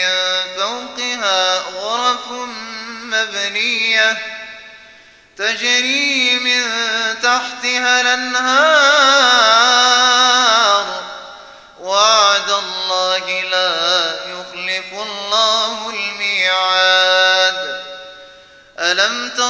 من فوقها غرف مبنية تجري من تحتها الأنهار. وعد الله لا يخلف الله الميعاد. ألم تر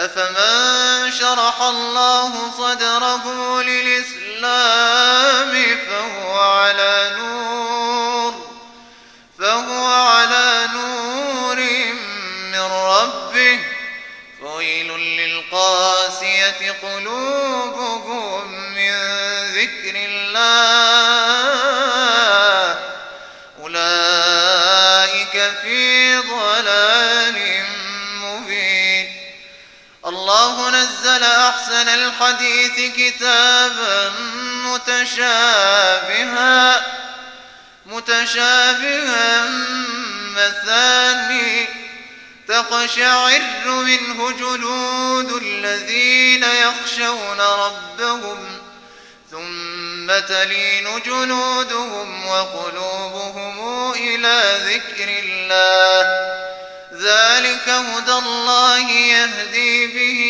أفمن شرح الله صدره للإسلام فهو على نور فهو على نور من ربه. فويل للقاسية قلوبهم من ذكر الله. الحديث كتابا متشابها متشابها مثاني تقشعر منه جلود الذين يخشون ربهم ثم تلين جلودهم وقلوبهم إلى ذكر الله. ذلك هدى الله يهدي به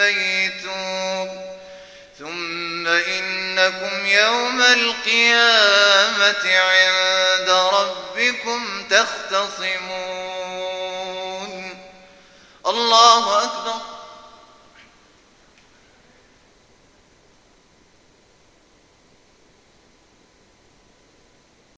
ميتون. ثم إنكم يوم القيامة عند ربكم تختصمون. الله أكبر.